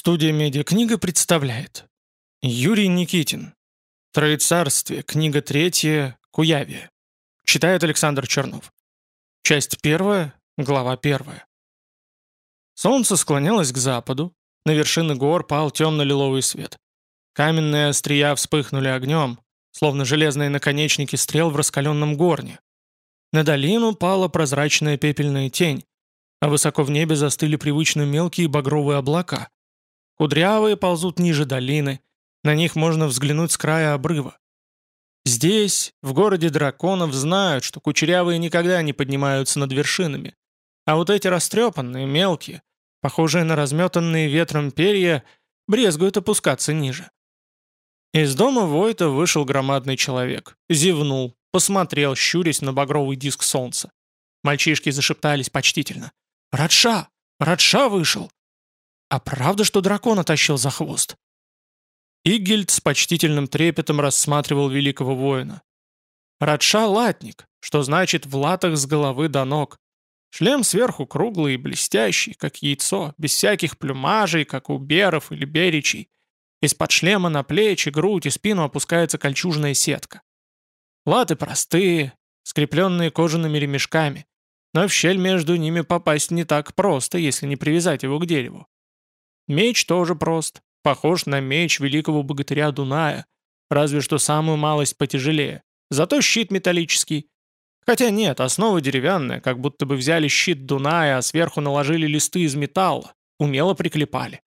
Студия «Медиакнига» представляет Юрий Никитин Троецарствие, книга третья, Куявия Читает Александр Чернов Часть первая, глава первая Солнце склонялось к западу, на вершины гор пал темно-лиловый свет. Каменные острия вспыхнули огнем, словно железные наконечники стрел в раскаленном горне. На долину пала прозрачная пепельная тень, а высоко в небе застыли привычно мелкие багровые облака. Кудрявые ползут ниже долины, на них можно взглянуть с края обрыва. Здесь, в городе драконов, знают, что кучерявые никогда не поднимаются над вершинами, а вот эти растрепанные, мелкие, похожие на разметанные ветром перья, брезгуют опускаться ниже. Из дома Войта вышел громадный человек, зевнул, посмотрел, щурясь на багровый диск солнца. Мальчишки зашептались почтительно. «Радша! Радша вышел!» А правда, что дракона тащил за хвост? Игельд с почтительным трепетом рассматривал великого воина. Радша — латник, что значит в латах с головы до ног. Шлем сверху круглый и блестящий, как яйцо, без всяких плюмажей, как у беров или беричей. Из-под шлема на плечи, грудь и спину опускается кольчужная сетка. Латы простые, скрепленные кожаными ремешками, но в щель между ними попасть не так просто, если не привязать его к дереву. Меч тоже прост, похож на меч великого богатыря Дуная, разве что самую малость потяжелее. Зато щит металлический. Хотя нет, основа деревянная, как будто бы взяли щит Дуная, а сверху наложили листы из металла, умело приклепали.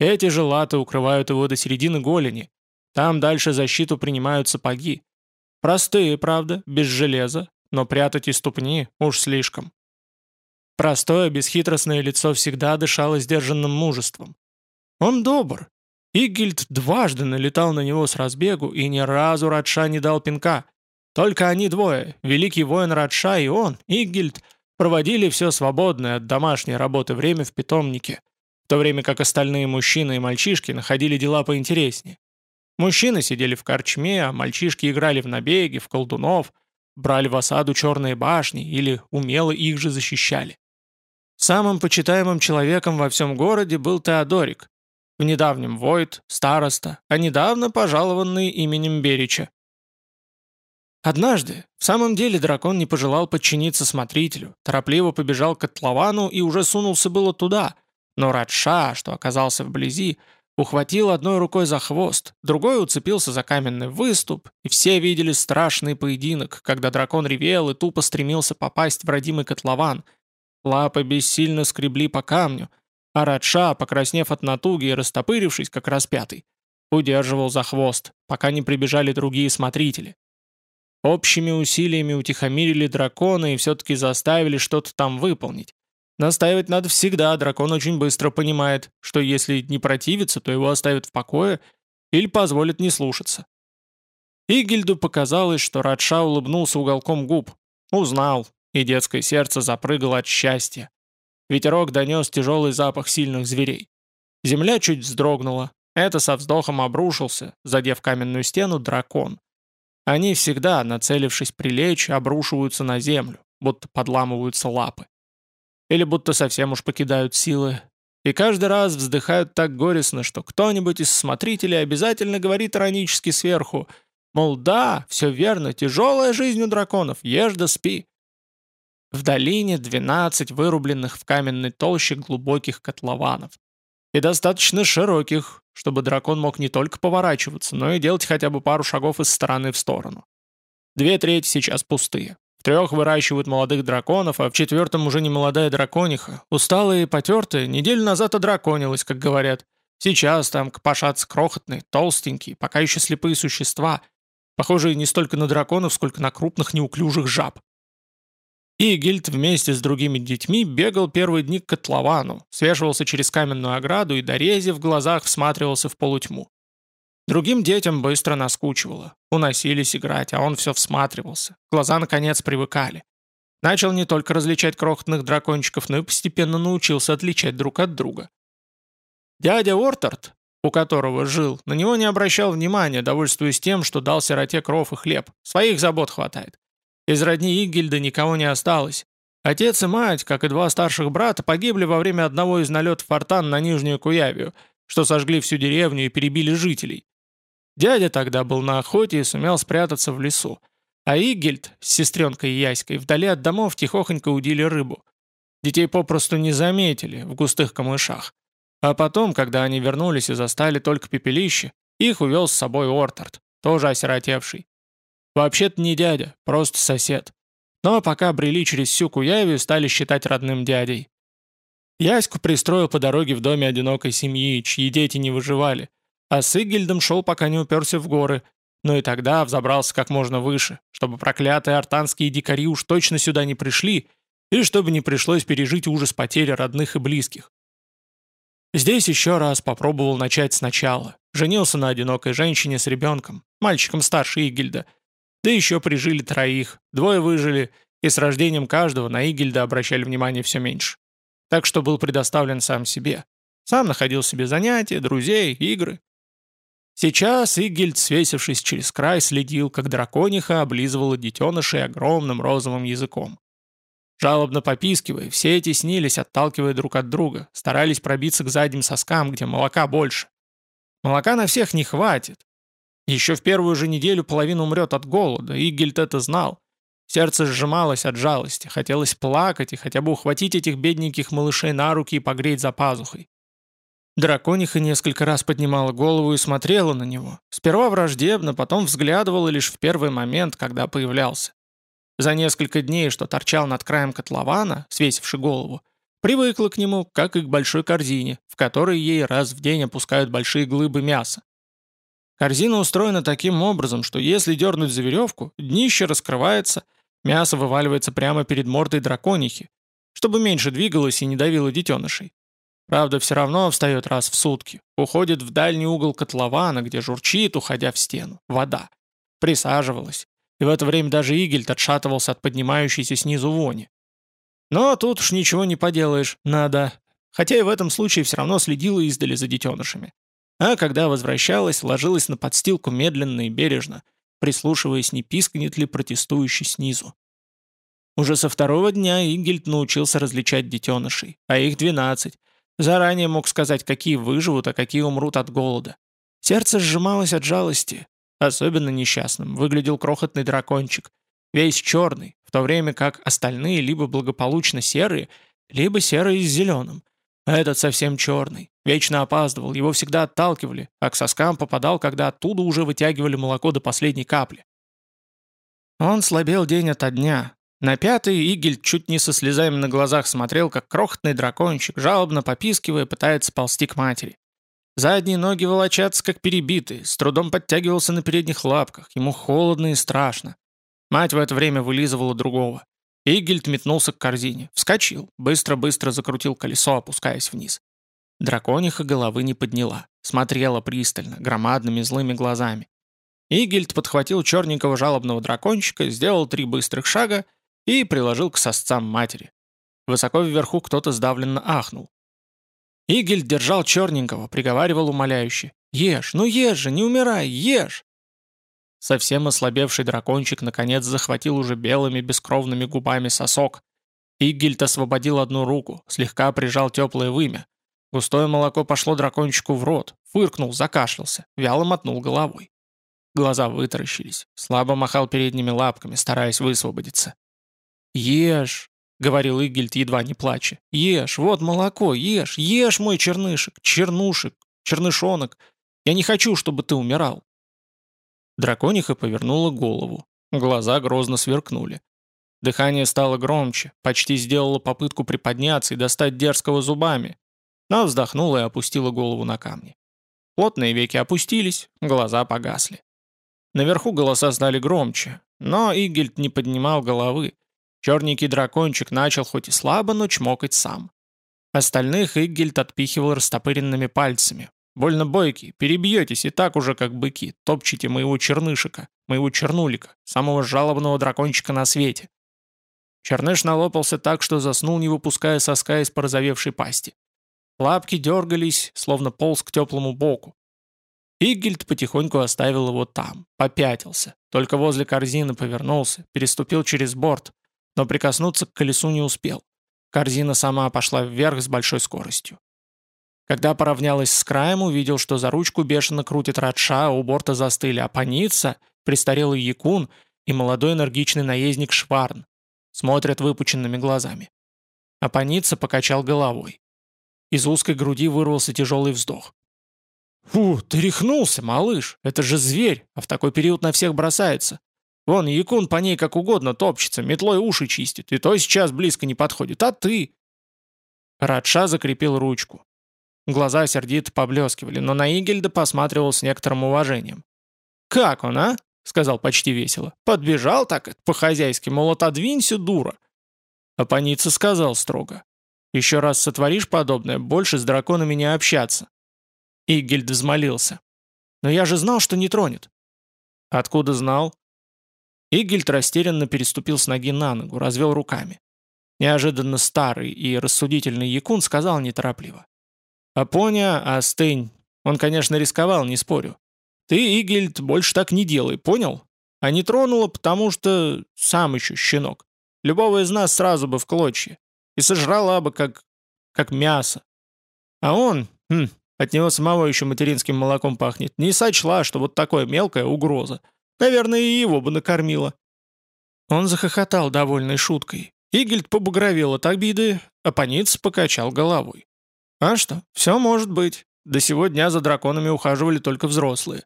Эти же латы укрывают его до середины голени. Там дальше защиту принимают сапоги. Простые, правда, без железа, но прятать и ступни уж слишком. Простое, бесхитростное лицо всегда дышало сдержанным мужеством. Он добр. Игильд дважды налетал на него с разбегу, и ни разу Радша не дал пинка. Только они двое, великий воин Радша и он, Игильд, проводили все свободное от домашней работы время в питомнике, в то время как остальные мужчины и мальчишки находили дела поинтереснее. Мужчины сидели в корчме, а мальчишки играли в набеги, в колдунов, брали в осаду черные башни или умело их же защищали. Самым почитаемым человеком во всем городе был Теодорик, в недавнем Войт, староста, а недавно пожалованный именем Берича. Однажды, в самом деле дракон не пожелал подчиниться смотрителю, торопливо побежал к котловану и уже сунулся было туда, но Радша, что оказался вблизи, ухватил одной рукой за хвост, другой уцепился за каменный выступ, и все видели страшный поединок, когда дракон ревел и тупо стремился попасть в родимый котлован – Лапы бессильно скребли по камню, а Радша, покраснев от натуги и растопырившись, как распятый, удерживал за хвост, пока не прибежали другие смотрители. Общими усилиями утихомирили дракона и все-таки заставили что-то там выполнить. Настаивать надо всегда, дракон очень быстро понимает, что если не противится, то его оставят в покое или позволят не слушаться. Игельду показалось, что Радша улыбнулся уголком губ. Узнал, и детское сердце запрыгало от счастья. Ветерок донес тяжелый запах сильных зверей. Земля чуть вздрогнула. Это со вздохом обрушился, задев каменную стену, дракон. Они всегда, нацелившись прилечь, обрушиваются на землю, будто подламываются лапы. Или будто совсем уж покидают силы. И каждый раз вздыхают так горестно, что кто-нибудь из смотрителей обязательно говорит иронически сверху, мол, да, все верно, тяжелая жизнь у драконов, ешь да спи. В долине 12 вырубленных в каменной толще глубоких котлованов. И достаточно широких, чтобы дракон мог не только поворачиваться, но и делать хотя бы пару шагов из стороны в сторону. Две трети сейчас пустые. В трех выращивают молодых драконов, а в четвертом уже не молодая дракониха. Усталая и потертая, неделю назад одраконилась, как говорят. Сейчас там копошатся крохотные, толстенькие, пока еще слепые существа, похожие не столько на драконов, сколько на крупных неуклюжих жаб. Игельд вместе с другими детьми бегал первые дни к котловану, свешивался через каменную ограду и, дорезив в глазах, всматривался в полутьму. Другим детям быстро наскучивало. Уносились играть, а он все всматривался. Глаза, наконец, привыкали. Начал не только различать крохотных дракончиков, но и постепенно научился отличать друг от друга. Дядя Ортард, у которого жил, на него не обращал внимания, довольствуясь тем, что дал сироте кров и хлеб. Своих забот хватает. Из родни Игельда никого не осталось. Отец и мать, как и два старших брата, погибли во время одного из налетов фортан на Нижнюю Куявию, что сожгли всю деревню и перебили жителей. Дядя тогда был на охоте и сумел спрятаться в лесу. А Игельд с сестренкой Яськой вдали от домов тихохонько удили рыбу. Детей попросту не заметили в густых камышах. А потом, когда они вернулись и застали только пепелище, их увел с собой Ортард, тоже осиротевший. Вообще-то не дядя, просто сосед. Но пока брели через всю Куявию, стали считать родным дядей. Яську пристроил по дороге в доме одинокой семьи, чьи дети не выживали, а с Игельдом шел, пока не уперся в горы, но и тогда взобрался как можно выше, чтобы проклятые артанские дикари уж точно сюда не пришли, и чтобы не пришлось пережить ужас потери родных и близких. Здесь еще раз попробовал начать сначала. Женился на одинокой женщине с ребенком, мальчиком старше Игельда – да еще прижили троих, двое выжили, и с рождением каждого на Игельда обращали внимание все меньше. Так что был предоставлен сам себе. Сам находил себе занятия, друзей, игры. Сейчас Игельд, свесившись через край, следил, как дракониха облизывала детенышей огромным розовым языком. Жалобно попискивая, все эти снились, отталкивая друг от друга, старались пробиться к задним соскам, где молока больше. Молока на всех не хватит, еще в первую же неделю половина умрет от голода, Игельд это знал. Сердце сжималось от жалости, хотелось плакать и хотя бы ухватить этих бедненьких малышей на руки и погреть за пазухой. Дракониха несколько раз поднимала голову и смотрела на него. Сперва враждебно, потом взглядывала лишь в первый момент, когда появлялся. За несколько дней, что торчал над краем котлована, свесивши голову, привыкла к нему, как и к большой корзине, в которой ей раз в день опускают большие глыбы мяса. Корзина устроена таким образом, что если дернуть за веревку, днище раскрывается, мясо вываливается прямо перед мордой драконихи, чтобы меньше двигалось и не давило детенышей. Правда, все равно встает раз в сутки, уходит в дальний угол котлована, где журчит, уходя в стену, вода. Присаживалась, и в это время даже Игельд отшатывался от поднимающейся снизу вони. Но тут уж ничего не поделаешь, надо. Хотя и в этом случае все равно следила издали за детенышами а когда возвращалась, ложилась на подстилку медленно и бережно, прислушиваясь, не пискнет ли протестующий снизу. Уже со второго дня Ингельд научился различать детенышей, а их 12. Заранее мог сказать, какие выживут, а какие умрут от голода. Сердце сжималось от жалости. Особенно несчастным выглядел крохотный дракончик, весь черный, в то время как остальные либо благополучно серые, либо серые с зеленым, а этот совсем черный, вечно опаздывал, его всегда отталкивали, а к соскам попадал, когда оттуда уже вытягивали молоко до последней капли. Он слабел день ото дня. На пятый Игель чуть не со слезами на глазах смотрел, как крохотный дракончик, жалобно попискивая, пытается ползти к матери. Задние ноги волочатся, как перебитые, с трудом подтягивался на передних лапках, ему холодно и страшно. Мать в это время вылизывала другого. Игельд метнулся к корзине, вскочил, быстро-быстро закрутил колесо, опускаясь вниз. Дракониха головы не подняла, смотрела пристально, громадными злыми глазами. Игельд подхватил черненького жалобного дракончика, сделал три быстрых шага и приложил к сосцам матери. Высоко вверху кто-то сдавленно ахнул. Игельд держал черненького, приговаривал умоляюще. «Ешь, ну ешь же, не умирай, ешь!» Совсем ослабевший дракончик наконец захватил уже белыми бескровными губами сосок. Игельт освободил одну руку, слегка прижал теплое вымя. Густое молоко пошло дракончику в рот, фыркнул, закашлялся, вяло мотнул головой. Глаза вытаращились, слабо махал передними лапками, стараясь высвободиться. «Ешь!» — говорил Игельт, едва не плача. «Ешь, вот молоко, ешь, ешь, мой чернышек, чернушек, чернышонок. Я не хочу, чтобы ты умирал. Дракониха повернула голову. Глаза грозно сверкнули. Дыхание стало громче, почти сделала попытку приподняться и достать дерзкого зубами, но вздохнула и опустила голову на камни. Плотные веки опустились, глаза погасли. Наверху голоса стали громче, но Игельд не поднимал головы. Черненький дракончик начал хоть и слабо, но чмокать сам. Остальных Игельд отпихивал растопыренными пальцами, Больно бойкий, перебьетесь и так уже как быки, топчите моего чернышика, моего чернулика, самого жалобного дракончика на свете. Черныш налопался так, что заснул, не выпуская соска из порозовевшей пасти. Лапки дергались, словно полз к теплому боку. Игельд потихоньку оставил его там, попятился, только возле корзины повернулся, переступил через борт, но прикоснуться к колесу не успел. Корзина сама пошла вверх с большой скоростью. Когда поравнялась с краем, увидел, что за ручку бешено крутит Радша, а у борта застыли Апаница, престарелый Якун и молодой энергичный наездник Шварн. Смотрят выпученными глазами. Апаница покачал головой. Из узкой груди вырвался тяжелый вздох. «Фу, ты рехнулся, малыш! Это же зверь, а в такой период на всех бросается. Вон, Якун по ней как угодно топчется, метлой уши чистит, и то сейчас близко не подходит, а ты...» Радша закрепил ручку. Глаза сердито поблескивали, но на Игельда посматривал с некоторым уважением. «Как он, а?» — сказал почти весело. «Подбежал так по-хозяйски, мол, отодвинься, дура!» Апаница сказал строго. «Еще раз сотворишь подобное, больше с драконами не общаться». Игельд взмолился. «Но я же знал, что не тронет». «Откуда знал?» Игельд растерянно переступил с ноги на ногу, развел руками. Неожиданно старый и рассудительный Якун сказал неторопливо. «Апоня, остынь. Он, конечно, рисковал, не спорю. Ты, Игельд, больше так не делай, понял? А не тронула, потому что сам еще щенок. Любого из нас сразу бы в клочья. И сожрала бы, как... как мясо. А он, хм, от него самого еще материнским молоком пахнет, не сочла, что вот такое мелкая угроза. Наверное, и его бы накормила». Он захохотал довольной шуткой. Игельд побагровел от обиды, а Паниц покачал головой. «А что, все может быть. До сего дня за драконами ухаживали только взрослые».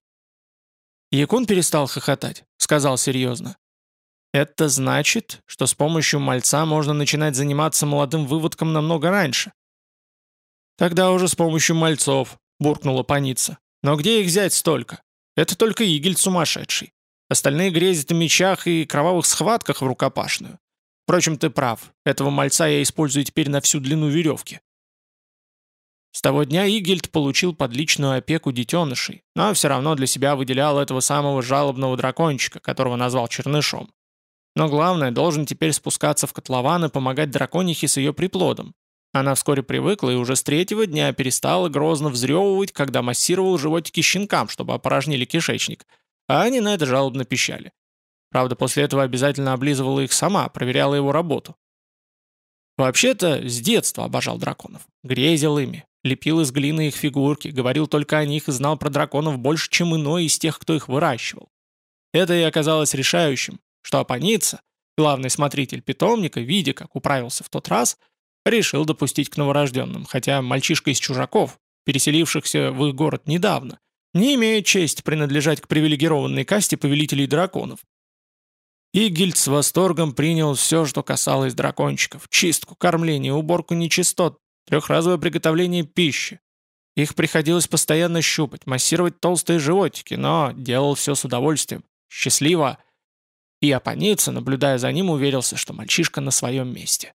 Якун перестал хохотать, сказал серьезно. «Это значит, что с помощью мальца можно начинать заниматься молодым выводком намного раньше». «Тогда уже с помощью мальцов», — буркнула паница. «Но где их взять столько? Это только Игель сумасшедший. Остальные грезят о мечах и кровавых схватках в рукопашную. Впрочем, ты прав. Этого мальца я использую теперь на всю длину веревки. С того дня Игельд получил под личную опеку детенышей, но все равно для себя выделял этого самого жалобного дракончика, которого назвал Чернышом. Но главное, должен теперь спускаться в котлован и помогать драконихе с ее приплодом. Она вскоре привыкла и уже с третьего дня перестала грозно взрёвывать, когда массировал животики щенкам, чтобы опорожнили кишечник – а они на это жалобно пищали. Правда, после этого обязательно облизывала их сама, проверяла его работу. Вообще-то, с детства обожал драконов. Грезил ими, лепил из глины их фигурки, говорил только о них и знал про драконов больше, чем иной из тех, кто их выращивал. Это и оказалось решающим, что Апаница, главный смотритель питомника, видя, как управился в тот раз, решил допустить к новорожденным, хотя мальчишка из чужаков, переселившихся в их город недавно, не имеет честь принадлежать к привилегированной касте повелителей драконов. Игельд с восторгом принял все, что касалось дракончиков. Чистку, кормление, уборку нечистот, трехразовое приготовление пищи. Их приходилось постоянно щупать, массировать толстые животики, но делал все с удовольствием. Счастливо. И Апаница, наблюдая за ним, уверился, что мальчишка на своем месте.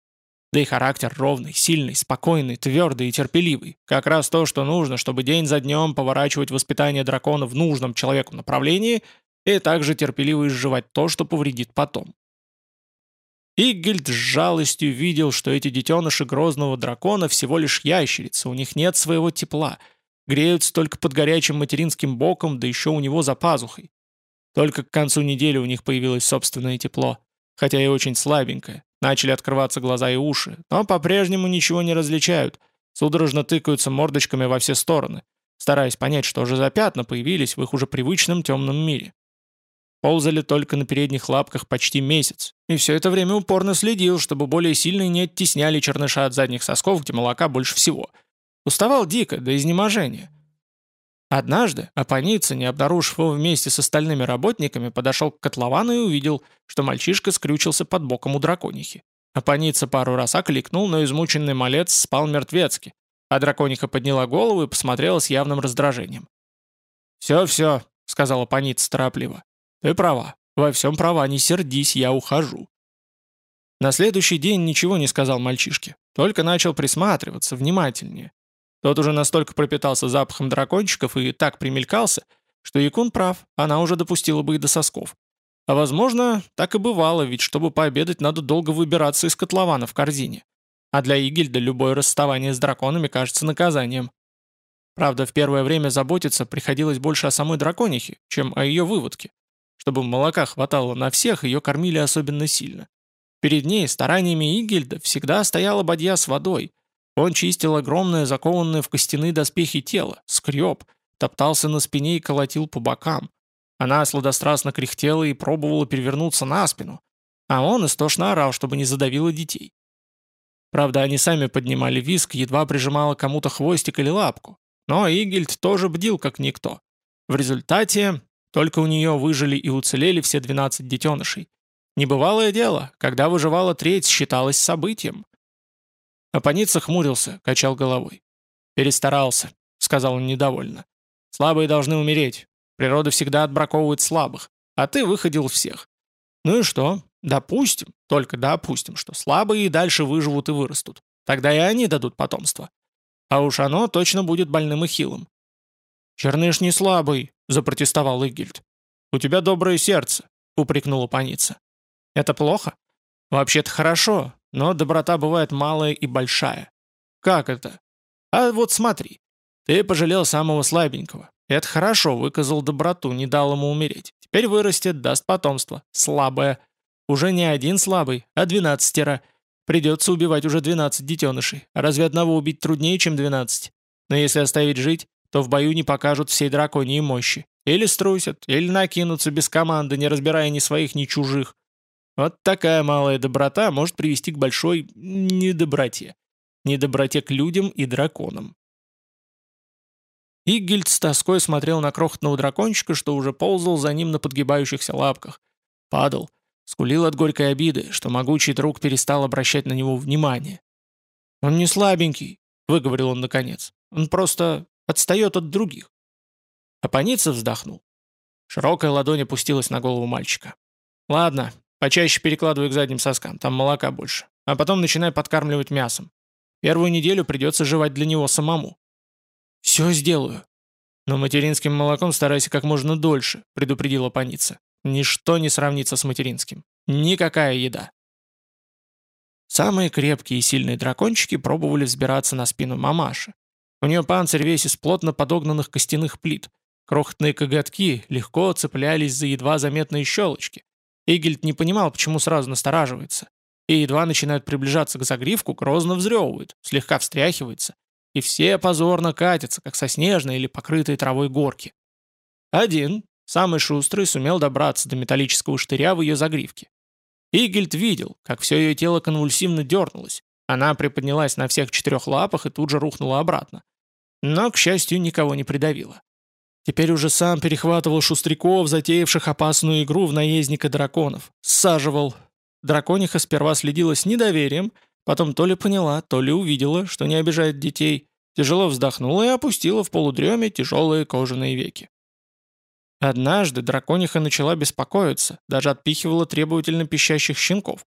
Да и характер ровный, сильный, спокойный, твердый и терпеливый. Как раз то, что нужно, чтобы день за днем поворачивать воспитание дракона в нужном человеку направлении и также терпеливо изживать то, что повредит потом. Игельд с жалостью видел, что эти детеныши грозного дракона всего лишь ящерицы, у них нет своего тепла, греются только под горячим материнским боком, да еще у него за пазухой. Только к концу недели у них появилось собственное тепло, хотя и очень слабенькое, Начали открываться глаза и уши, но по-прежнему ничего не различают, судорожно тыкаются мордочками во все стороны, стараясь понять, что же за пятна появились в их уже привычном темном мире. Ползали только на передних лапках почти месяц, и все это время упорно следил, чтобы более сильные не оттесняли черныша от задних сосков, где молока больше всего. Уставал дико, до изнеможения. Однажды Апаница, не обнаружив его вместе с остальными работниками, подошел к котловану и увидел, что мальчишка скрючился под боком у драконихи. Апаница пару раз окликнул, но измученный малец спал мертвецки, а дракониха подняла голову и посмотрела с явным раздражением. «Все-все», — сказала Апаница торопливо. «Ты права. Во всем права, не сердись, я ухожу». На следующий день ничего не сказал мальчишке, только начал присматриваться внимательнее. Тот уже настолько пропитался запахом дракончиков и так примелькался, что Якун прав, она уже допустила бы и до сосков. А возможно, так и бывало, ведь чтобы пообедать, надо долго выбираться из котлована в корзине. А для Игельда любое расставание с драконами кажется наказанием. Правда, в первое время заботиться приходилось больше о самой драконихе, чем о ее выводке. Чтобы молока хватало на всех, ее кормили особенно сильно. Перед ней стараниями Игельда всегда стояла бадья с водой. Он чистил огромное закованное в костяные доспехи тело, скреб, топтался на спине и колотил по бокам. Она сладострастно кряхтела и пробовала перевернуться на спину, а он истошно орал, чтобы не задавило детей. Правда, они сами поднимали виск, едва прижимала кому-то хвостик или лапку. Но Игельд тоже бдил, как никто. В результате только у нее выжили и уцелели все 12 детенышей. Небывалое дело, когда выживала треть, считалось событием. Апаница хмурился, качал головой. «Перестарался», — сказал он недовольно. «Слабые должны умереть. Природа всегда отбраковывает слабых. А ты выходил всех. Ну и что? Допустим, только допустим, что слабые и дальше выживут и вырастут. Тогда и они дадут потомство. А уж оно точно будет больным и хилым. «Черныш не слабый», — запротестовал Игельд. «У тебя доброе сердце», — упрекнула паница. «Это плохо?» «Вообще-то хорошо, но доброта бывает малая и большая». «Как это?» «А вот смотри. Ты пожалел самого слабенького. Это хорошо, выказал доброту, не дал ему умереть. Теперь вырастет, даст потомство. Слабое. Уже не один слабый, а двенадцатеро. Придется убивать уже двенадцать детенышей. Разве одного убить труднее, чем двенадцать? Но если оставить жить, то в бою не покажут всей драконьей мощи. Или струсят, или накинутся без команды, не разбирая ни своих, ни чужих. Вот такая малая доброта может привести к большой недоброте. Недоброте к людям и драконам. Игельд с тоской смотрел на крохотного дракончика, что уже ползал за ним на подгибающихся лапках. Падал, скулил от горькой обиды, что могучий друг перестал обращать на него внимание. «Он не слабенький», — выговорил он наконец. «Он просто отстает от других». Апаница вздохнул. Широкая ладонь опустилась на голову мальчика. «Ладно, почаще перекладывай к задним соскам, там молока больше. А потом начинай подкармливать мясом. Первую неделю придется жевать для него самому. «Все сделаю». «Но материнским молоком старайся как можно дольше», — предупредила паница. «Ничто не сравнится с материнским. Никакая еда». Самые крепкие и сильные дракончики пробовали взбираться на спину мамаши. У нее панцирь весь из плотно подогнанных костяных плит. Крохотные коготки легко цеплялись за едва заметные щелочки. Игельд не понимал, почему сразу настораживается. И едва начинают приближаться к загривку, грозно взрёвывает, слегка встряхивается и все позорно катятся, как со снежной или покрытой травой горки. Один, самый шустрый, сумел добраться до металлического штыря в ее загривке. Игельд видел, как все ее тело конвульсивно дернулось. Она приподнялась на всех четырех лапах и тут же рухнула обратно. Но, к счастью, никого не придавила. Теперь уже сам перехватывал шустряков, затеявших опасную игру в наездника драконов. Саживал. Дракониха сперва следила с недоверием, Потом то ли поняла, то ли увидела, что не обижает детей, тяжело вздохнула и опустила в полудреме тяжелые кожаные веки. Однажды дракониха начала беспокоиться, даже отпихивала требовательно пищащих щенков.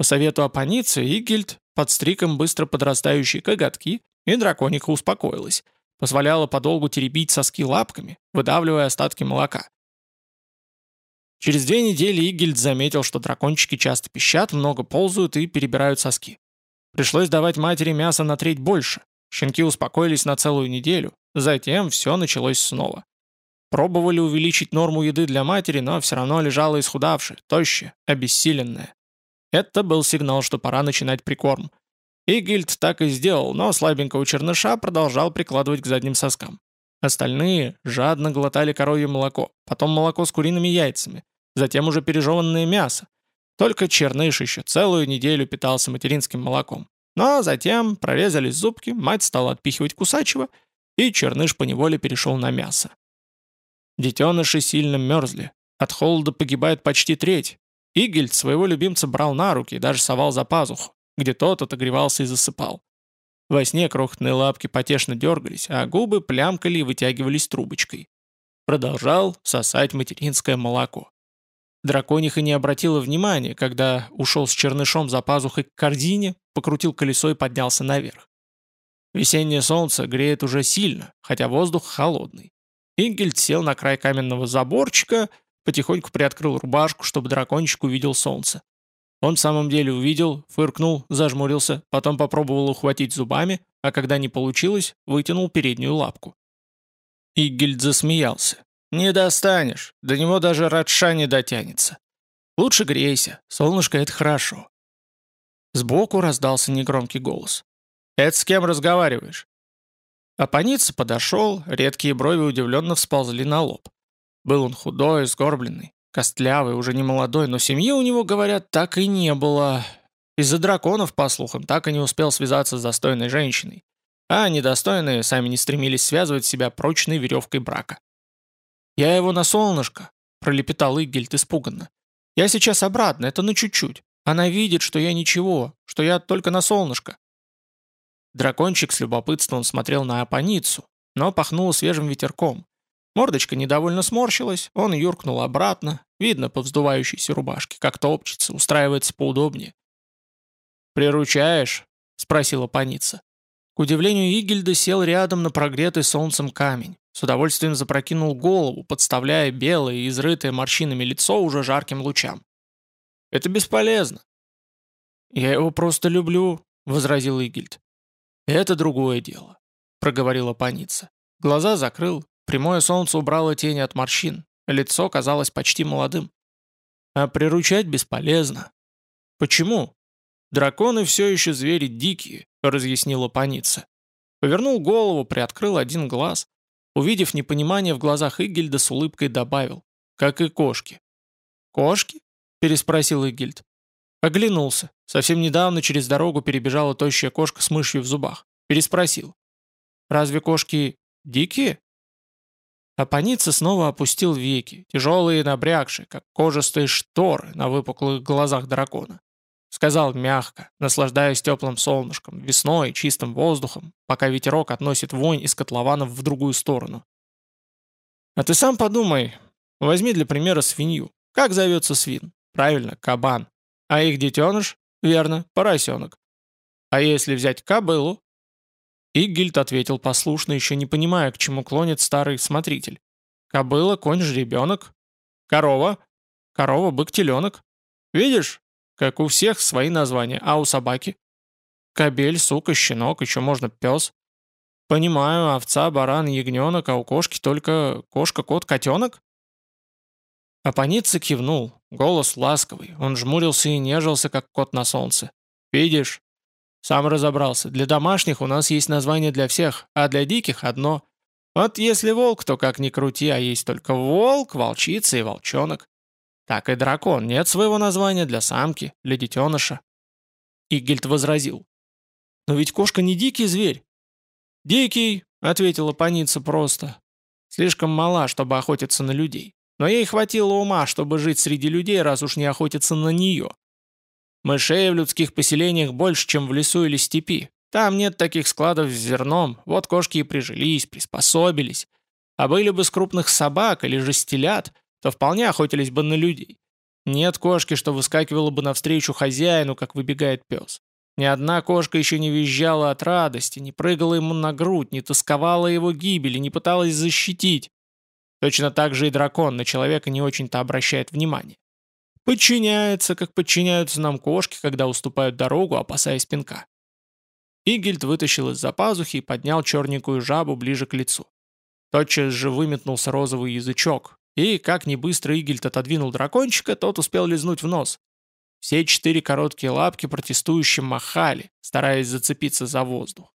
По совету Апаницы Игельд подстриг им быстро подрастающие коготки, и дракониха успокоилась, позволяла подолгу теребить соски лапками, выдавливая остатки молока. Через две недели Игельд заметил, что дракончики часто пищат, много ползают и перебирают соски. Пришлось давать матери мясо на треть больше. Щенки успокоились на целую неделю. Затем все началось снова. Пробовали увеличить норму еды для матери, но все равно лежала исхудавшая, тощая, обессиленная. Это был сигнал, что пора начинать прикорм. Игильд так и сделал, но слабенького черныша продолжал прикладывать к задним соскам. Остальные жадно глотали коровье молоко, потом молоко с куриными яйцами, затем уже пережеванное мясо, только черныш еще целую неделю питался материнским молоком. Но затем прорезались зубки, мать стала отпихивать кусачего, и черныш поневоле перешел на мясо. Детеныши сильно мерзли. От холода погибает почти треть. Игельд своего любимца брал на руки и даже совал за пазуху, где тот отогревался и засыпал. Во сне крохотные лапки потешно дергались, а губы плямкали и вытягивались трубочкой. Продолжал сосать материнское молоко. Дракониха не обратила внимания, когда ушел с чернышом за пазухой к корзине, покрутил колесо и поднялся наверх. Весеннее солнце греет уже сильно, хотя воздух холодный. Ингельд сел на край каменного заборчика, потихоньку приоткрыл рубашку, чтобы дракончик увидел солнце. Он в самом деле увидел, фыркнул, зажмурился, потом попробовал ухватить зубами, а когда не получилось, вытянул переднюю лапку. Игельд засмеялся. «Не достанешь. До него даже Радша не дотянется. Лучше грейся. Солнышко — это хорошо. Сбоку раздался негромкий голос. «Это с кем разговариваешь?» Апаница подошел, редкие брови удивленно всползли на лоб. Был он худой, сгорбленный, костлявый, уже не молодой, но семьи у него, говорят, так и не было. Из-за драконов, по слухам, так и не успел связаться с достойной женщиной. А недостойные сами не стремились связывать себя прочной веревкой брака. «Я его на солнышко», — пролепетал Игельд испуганно. «Я сейчас обратно, это на чуть-чуть. Она видит, что я ничего, что я только на солнышко». Дракончик с любопытством смотрел на Апаницу, но пахнуло свежим ветерком. Мордочка недовольно сморщилась, он юркнул обратно, видно по вздувающейся рубашке, как топчется, устраивается поудобнее. «Приручаешь?» — спросила паница. К удивлению Игельда сел рядом на прогретый солнцем камень. С удовольствием запрокинул голову, подставляя белое и изрытое морщинами лицо уже жарким лучам. «Это бесполезно». «Я его просто люблю», — возразил Игельд. «Это другое дело», — проговорила паница. Глаза закрыл, прямое солнце убрало тени от морщин, лицо казалось почти молодым. «А приручать бесполезно». «Почему?» «Драконы все еще звери дикие», — разъяснила паница. Повернул голову, приоткрыл один глаз. Увидев непонимание в глазах Игельда, с улыбкой добавил. «Как и кошки». «Кошки?» — переспросил Игельд. Оглянулся. Совсем недавно через дорогу перебежала тощая кошка с мышью в зубах. Переспросил. «Разве кошки дикие?» Апаница снова опустил веки, тяжелые и набрякшие, как кожистые шторы на выпуклых глазах дракона. Сказал мягко, наслаждаясь теплым солнышком, весной, чистым воздухом, пока ветерок относит вонь из котлованов в другую сторону. А ты сам подумай, возьми для примера свинью. Как зовется свин? Правильно, кабан. А их детеныш? Верно, поросенок. А если взять кобылу? Игильд ответил послушно, еще не понимая, к чему клонит старый смотритель. Кобыла, конь, жеребенок. Корова. Корова, бык, теленок. Видишь, как у всех свои названия, а у собаки? Кобель, сука, щенок, еще можно пес. Понимаю, овца, баран, ягненок, а у кошки только кошка, кот, котенок? Апаница кивнул, голос ласковый, он жмурился и нежился, как кот на солнце. «Видишь?» Сам разобрался, для домашних у нас есть название для всех, а для диких одно. Вот если волк, то как ни крути, а есть только волк, волчица и волчонок. Так и дракон, нет своего названия для самки, для детеныша. Игельд возразил. Но ведь кошка не дикий зверь. Дикий, ответила паница просто. Слишком мала, чтобы охотиться на людей. Но ей хватило ума, чтобы жить среди людей, раз уж не охотиться на нее. Мышей в людских поселениях больше, чем в лесу или степи. Там нет таких складов с зерном, вот кошки и прижились, приспособились. А были бы с крупных собак или же стелят, то вполне охотились бы на людей. Нет кошки, что выскакивала бы навстречу хозяину, как выбегает пес. Ни одна кошка еще не визжала от радости, не прыгала ему на грудь, не тосковала его гибели, не пыталась защитить. Точно так же и дракон на человека не очень-то обращает внимание. Подчиняется, как подчиняются нам кошки, когда уступают дорогу, опасаясь пинка. Игельд вытащил из-за пазухи и поднял черненькую жабу ближе к лицу. Тотчас же выметнулся розовый язычок, и, как ни быстро Игельт отодвинул дракончика, тот успел лизнуть в нос. Все четыре короткие лапки протестующим махали, стараясь зацепиться за воздух.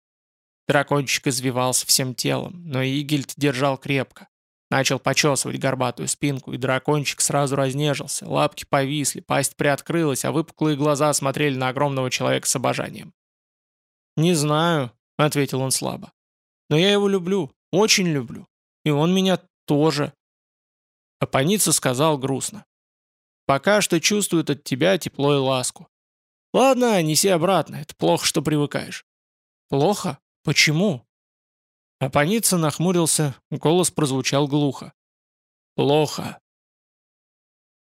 Дракончик извивался всем телом, но Игельт держал крепко. Начал почесывать горбатую спинку, и дракончик сразу разнежился, лапки повисли, пасть приоткрылась, а выпуклые глаза смотрели на огромного человека с обожанием. «Не знаю», — ответил он слабо. «Но я его люблю, очень люблю. И он меня тоже. Апаница сказал грустно. «Пока что чувствует от тебя тепло и ласку. Ладно, неси обратно, это плохо, что привыкаешь». «Плохо? Почему?» Апаница нахмурился, голос прозвучал глухо. «Плохо.